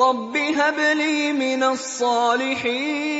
رَبِّ هَبْ لِي مِنَ الصَّالِحِينَ